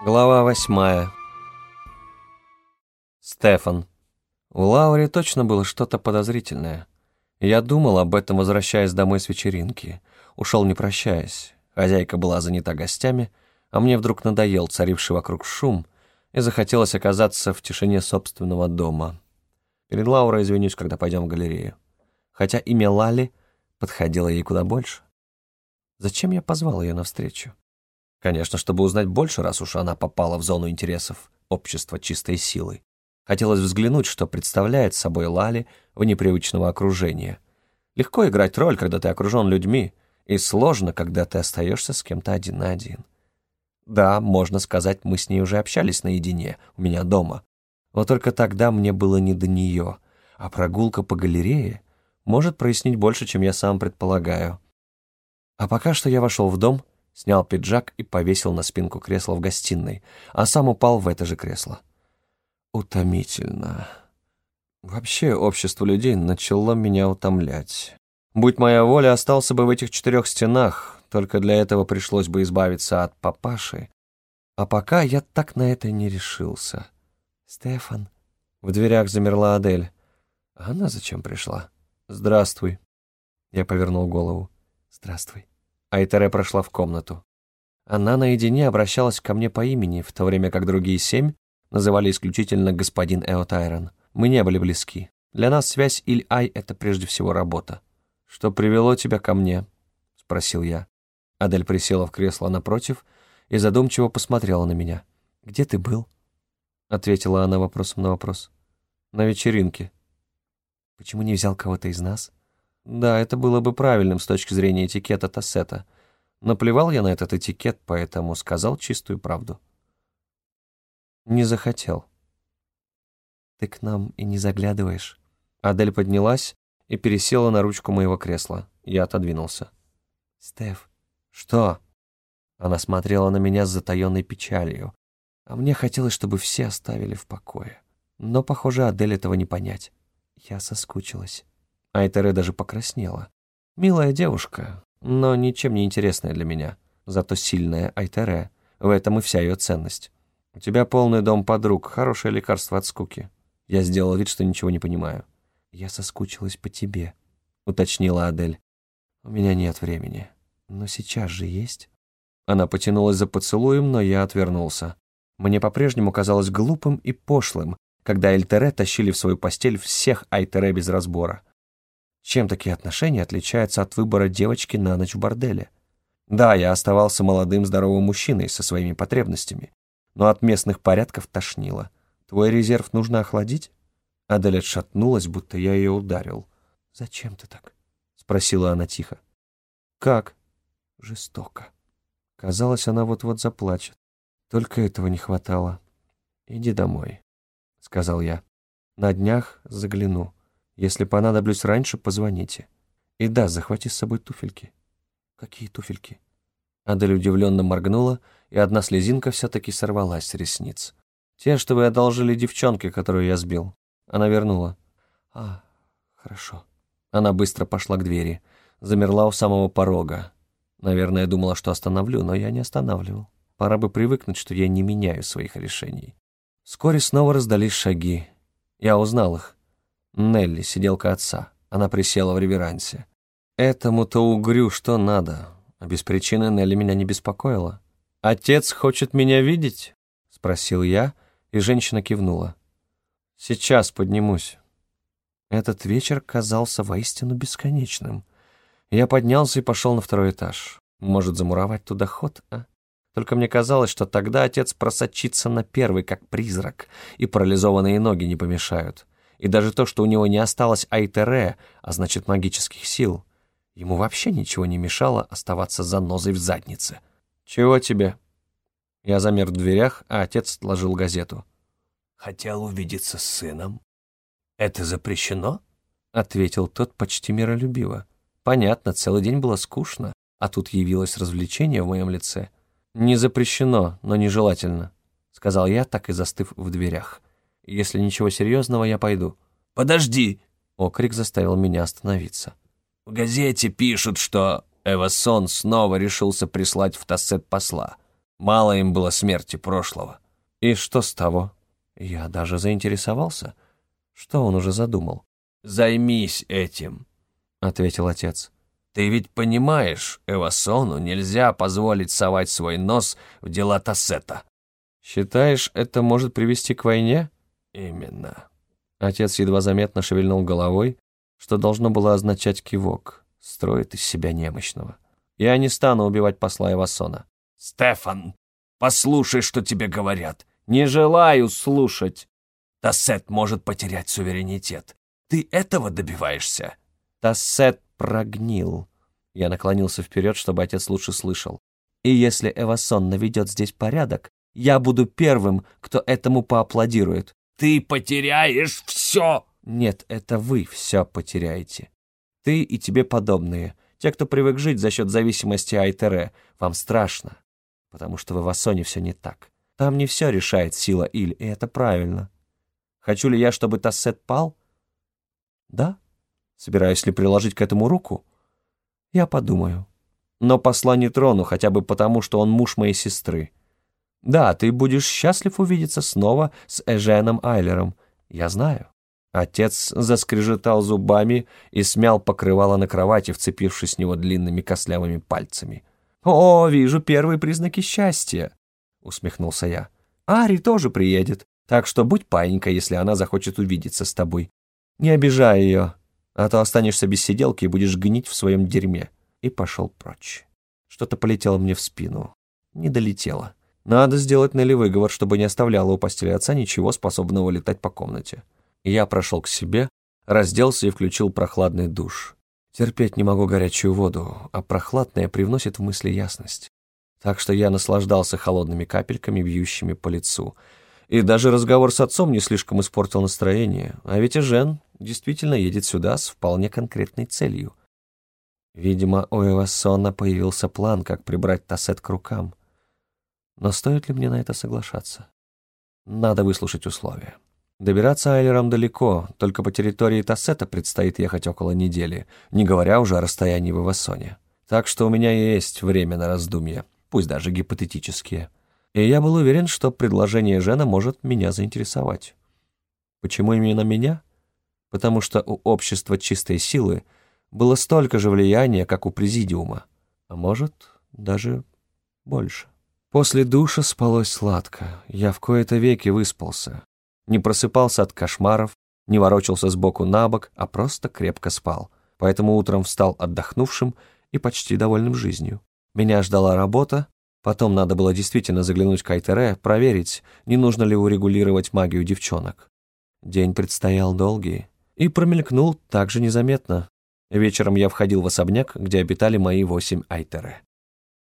Глава восьмая. Стефан. У Лаури точно было что-то подозрительное. Я думал об этом, возвращаясь домой с вечеринки. Ушел не прощаясь. Хозяйка была занята гостями, а мне вдруг надоел царивший вокруг шум, и захотелось оказаться в тишине собственного дома. Перед Лаурой извинюсь, когда пойдем в галерею. Хотя имя Лали подходило ей куда больше. Зачем я позвал ее навстречу? Конечно, чтобы узнать больше, раз уж она попала в зону интересов общества чистой силы. Хотелось взглянуть, что представляет собой Лали в непривычного окружения. Легко играть роль, когда ты окружен людьми, и сложно, когда ты остаешься с кем-то один на один. Да, можно сказать, мы с ней уже общались наедине, у меня дома. Вот только тогда мне было не до нее, а прогулка по галерее может прояснить больше, чем я сам предполагаю. А пока что я вошел в дом — снял пиджак и повесил на спинку кресла в гостиной, а сам упал в это же кресло. Утомительно. Вообще, общество людей начало меня утомлять. Будь моя воля, остался бы в этих четырех стенах, только для этого пришлось бы избавиться от папаши. А пока я так на это не решился. «Стефан». В дверях замерла Адель. А она зачем пришла? «Здравствуй». Я повернул голову. «Здравствуй». Айтере прошла в комнату. Она наедине обращалась ко мне по имени, в то время как другие семь называли исключительно господин Эотайрон. Мы не были близки. Для нас связь Иль-Ай — это прежде всего работа. «Что привело тебя ко мне?» — спросил я. Адель присела в кресло напротив и задумчиво посмотрела на меня. «Где ты был?» — ответила она вопросом на вопрос. «На вечеринке». «Почему не взял кого-то из нас?» Да, это было бы правильным с точки зрения этикета Тассета. Наплевал я на этот этикет, поэтому сказал чистую правду. Не захотел. Ты к нам и не заглядываешь. Адель поднялась и пересела на ручку моего кресла. Я отодвинулся. Стеф, что? Она смотрела на меня с затаенной печалью, а мне хотелось, чтобы все оставили в покое. Но, похоже, Адель этого не понять. Я соскучилась. Айтере даже покраснела. Милая девушка, но ничем не интересная для меня. Зато сильная Айтере. В этом и вся ее ценность. У тебя полный дом подруг, хорошее лекарство от скуки. Я сделал вид, что ничего не понимаю. Я соскучилась по тебе, уточнила Адель. У меня нет времени. Но сейчас же есть. Она потянулась за поцелуем, но я отвернулся. Мне по-прежнему казалось глупым и пошлым, когда Эльтере тащили в свою постель всех Айтере без разбора. Чем такие отношения отличаются от выбора девочки на ночь в борделе? Да, я оставался молодым здоровым мужчиной со своими потребностями, но от местных порядков тошнило. Твой резерв нужно охладить? Адель отшатнулась, будто я ее ударил. «Зачем ты так?» — спросила она тихо. «Как?» «Жестоко». Казалось, она вот-вот заплачет. Только этого не хватало. «Иди домой», — сказал я. «На днях загляну». Если понадоблюсь раньше, позвоните. И да, захвати с собой туфельки». «Какие туфельки?» Адель удивленно моргнула, и одна слезинка все-таки сорвалась с ресниц. «Те, что вы одолжили девчонке, которую я сбил». Она вернула. «А, хорошо». Она быстро пошла к двери, замерла у самого порога. Наверное, думала, что остановлю, но я не останавливал. Пора бы привыкнуть, что я не меняю своих решений. Вскоре снова раздались шаги. Я узнал их. Нелли, сиделка отца. Она присела в реверансе. Этому-то угрю что надо. А без причины Нелли меня не беспокоила. «Отец хочет меня видеть?» — спросил я, и женщина кивнула. «Сейчас поднимусь». Этот вечер казался воистину бесконечным. Я поднялся и пошел на второй этаж. Может, замуровать туда ход, а? Только мне казалось, что тогда отец просочится на первый, как призрак, и парализованные ноги не помешают и даже то, что у него не осталось Айтере, а значит магических сил, ему вообще ничего не мешало оставаться занозой в заднице. «Чего тебе?» Я замер в дверях, а отец отложил газету. «Хотел увидеться с сыном. Это запрещено?» Ответил тот почти миролюбиво. Понятно, целый день было скучно, а тут явилось развлечение в моем лице. «Не запрещено, но нежелательно», — сказал я, так и застыв в дверях. Если ничего серьезного, я пойду». «Подожди!» Окрик заставил меня остановиться. «В газете пишут, что Эвасон снова решился прислать в Тассет посла. Мало им было смерти прошлого. И что с того? Я даже заинтересовался. Что он уже задумал? «Займись этим», — ответил отец. «Ты ведь понимаешь, Эвасону нельзя позволить совать свой нос в дела Тассета». «Считаешь, это может привести к войне?» «Именно». Отец едва заметно шевельнул головой, что должно было означать кивок. Строит из себя немощного. «Я не стану убивать посла Эвасона». «Стефан, послушай, что тебе говорят». «Не желаю слушать». «Тассет может потерять суверенитет. Ты этого добиваешься?» Тассет прогнил. Я наклонился вперед, чтобы отец лучше слышал. И если Эвасон наведет здесь порядок, я буду первым, кто этому поаплодирует. Ты потеряешь все! Нет, это вы все потеряете. Ты и тебе подобные. Те, кто привык жить за счет зависимости Айтере, вам страшно, потому что в Эвасоне все не так. Там не все решает сила Иль, и это правильно. Хочу ли я, чтобы Тассет пал? Да. Собираюсь ли приложить к этому руку? Я подумаю. Но посла не трону, хотя бы потому, что он муж моей сестры. Да, ты будешь счастлив увидеться снова с Эженом Айлером. Я знаю. Отец заскрежетал зубами и смял покрывало на кровати, вцепившись в него длинными костлявыми пальцами. «О, вижу первые признаки счастья!» — усмехнулся я. «Ари тоже приедет, так что будь паинька, если она захочет увидеться с тобой. Не обижай ее, а то останешься без сиделки и будешь гнить в своем дерьме». И пошел прочь. Что-то полетело мне в спину. Не долетело. Надо сделать Нелли выговор, чтобы не оставляла у постели отца ничего, способного летать по комнате. Я прошел к себе, разделся и включил прохладный душ. Терпеть не могу горячую воду, а прохладная привносит в мысли ясность. Так что я наслаждался холодными капельками, бьющими по лицу. И даже разговор с отцом не слишком испортил настроение, а ведь и Жен действительно едет сюда с вполне конкретной целью. Видимо, у Эвассона появился план, как прибрать Тассет к рукам. Но стоит ли мне на это соглашаться? Надо выслушать условия. Добираться Айлером далеко, только по территории Тассета предстоит ехать около недели, не говоря уже о расстоянии в Эвассоне. Так что у меня есть время на раздумье, пусть даже гипотетические. И я был уверен, что предложение Жена может меня заинтересовать. Почему именно меня? Потому что у общества чистой силы было столько же влияния, как у президиума, а может, даже больше. После душа спалось сладко, я в кои-то веки выспался. Не просыпался от кошмаров, не ворочался сбоку на бок, а просто крепко спал. Поэтому утром встал отдохнувшим и почти довольным жизнью. Меня ждала работа, потом надо было действительно заглянуть к Айтере, проверить, не нужно ли урегулировать магию девчонок. День предстоял долгий и промелькнул так же незаметно. Вечером я входил в особняк, где обитали мои восемь Айтере.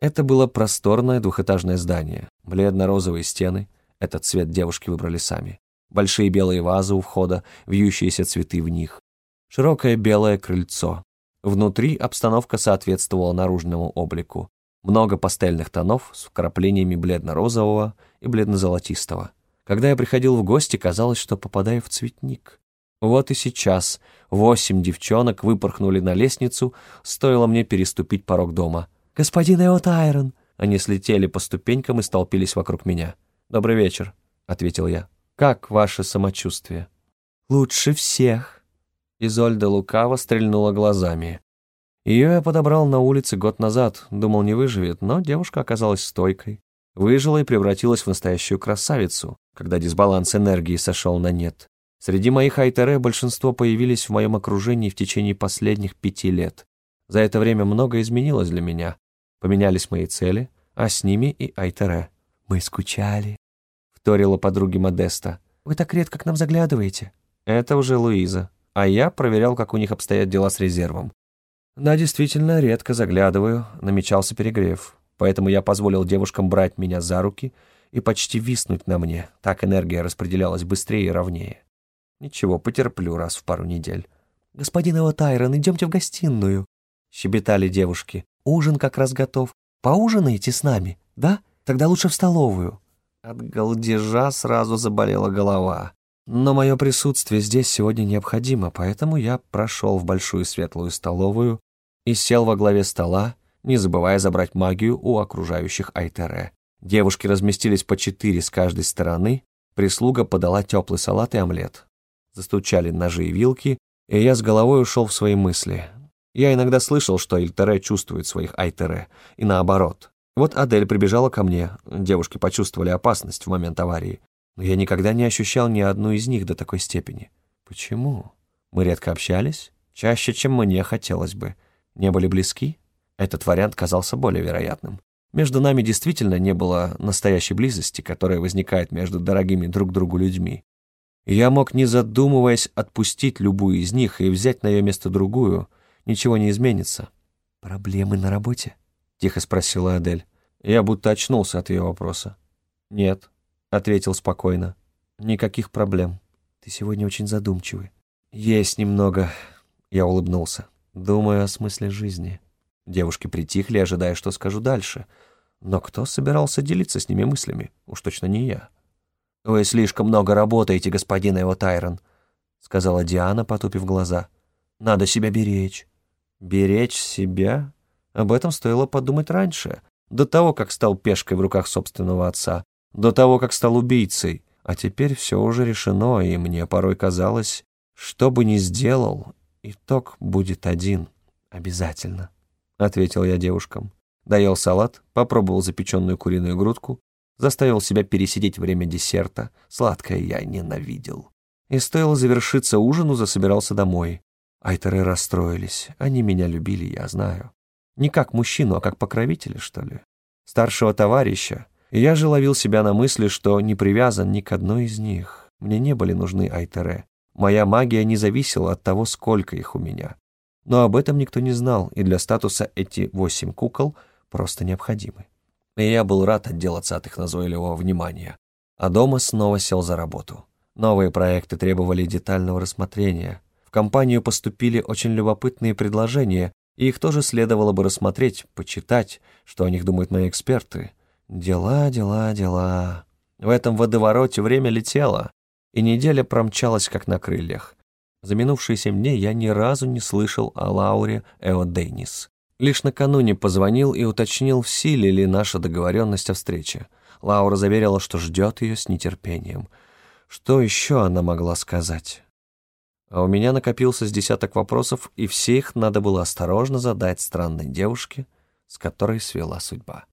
Это было просторное двухэтажное здание, бледно-розовые стены, этот цвет девушки выбрали сами, большие белые вазы у входа, вьющиеся цветы в них, широкое белое крыльцо. Внутри обстановка соответствовала наружному облику. Много пастельных тонов с вкраплениями бледно-розового и бледно-золотистого. Когда я приходил в гости, казалось, что попадаю в цветник. Вот и сейчас восемь девчонок выпорхнули на лестницу, стоило мне переступить порог дома — «Господин Эот Айрон!» Они слетели по ступенькам и столпились вокруг меня. «Добрый вечер», — ответил я. «Как ваше самочувствие?» «Лучше всех». Изольда лукаво стрельнула глазами. Ее я подобрал на улице год назад, думал, не выживет, но девушка оказалась стойкой. Выжила и превратилась в настоящую красавицу, когда дисбаланс энергии сошел на нет. Среди моих айтере большинство появились в моем окружении в течение последних пяти лет. За это время многое изменилось для меня, Поменялись мои цели, а с ними и Айтере. «Мы скучали», — вторила подруге Модеста. «Вы так редко к нам заглядываете». Это уже Луиза. А я проверял, как у них обстоят дела с резервом. Да, действительно, редко заглядываю, намечался перегрев. Поэтому я позволил девушкам брать меня за руки и почти виснуть на мне. Так энергия распределялась быстрее и ровнее. Ничего, потерплю раз в пару недель. «Господин Эвотайрон, идемте в гостиную», — щебетали девушки. Ужин как раз готов. Поужинаете с нами, да? Тогда лучше в столовую». От голдежа сразу заболела голова. Но мое присутствие здесь сегодня необходимо, поэтому я прошел в большую светлую столовую и сел во главе стола, не забывая забрать магию у окружающих Айтере. Девушки разместились по четыре с каждой стороны, прислуга подала теплый салат и омлет. Застучали ножи и вилки, и я с головой ушел в свои мысли. Я иногда слышал, что Ильтере чувствует своих Айтере, и наоборот. Вот Адель прибежала ко мне, девушки почувствовали опасность в момент аварии, но я никогда не ощущал ни одну из них до такой степени. Почему? Мы редко общались, чаще, чем мне хотелось бы. Не были близки? Этот вариант казался более вероятным. Между нами действительно не было настоящей близости, которая возникает между дорогими друг другу людьми. Я мог, не задумываясь, отпустить любую из них и взять на ее место другую. Ничего не изменится. «Проблемы на работе?» — тихо спросила Адель. Я будто очнулся от ее вопроса. «Нет», — ответил спокойно. «Никаких проблем. Ты сегодня очень задумчивый». «Есть немного», — я улыбнулся. «Думаю о смысле жизни». Девушки притихли, ожидая, что скажу дальше. Но кто собирался делиться с ними мыслями? Уж точно не я. «Вы слишком много работаете, господин Эво Тайрон», — сказала Диана, потупив глаза. «Надо себя беречь». «Беречь себя?» Об этом стоило подумать раньше, до того, как стал пешкой в руках собственного отца, до того, как стал убийцей. А теперь все уже решено, и мне порой казалось, что бы ни сделал, итог будет один. Обязательно. — ответил я девушкам. Доел салат, попробовал запеченную куриную грудку, заставил себя пересидеть время десерта. Сладкое я ненавидел. И стоило завершиться ужину, засобирался домой. Айтеры расстроились. Они меня любили, я знаю. Не как мужчину, а как покровителя, что ли. Старшего товарища. И я же ловил себя на мысли, что не привязан ни к одной из них. Мне не были нужны Айтере. Моя магия не зависела от того, сколько их у меня. Но об этом никто не знал, и для статуса эти восемь кукол просто необходимы. И я был рад отделаться от их назойливого внимания. А дома снова сел за работу. Новые проекты требовали детального рассмотрения. В компанию поступили очень любопытные предложения, и их тоже следовало бы рассмотреть, почитать, что о них думают мои эксперты. Дела, дела, дела. В этом водовороте время летело, и неделя промчалась как на крыльях. За минувшие семь дней я ни разу не слышал о Лауре Эо Деннис. Лишь накануне позвонил и уточнил, в силе ли наша договоренность о встрече. Лаура заверила, что ждет ее с нетерпением. Что еще она могла сказать? А у меня накопился с десяток вопросов, и все их надо было осторожно задать странной девушке, с которой свела судьба.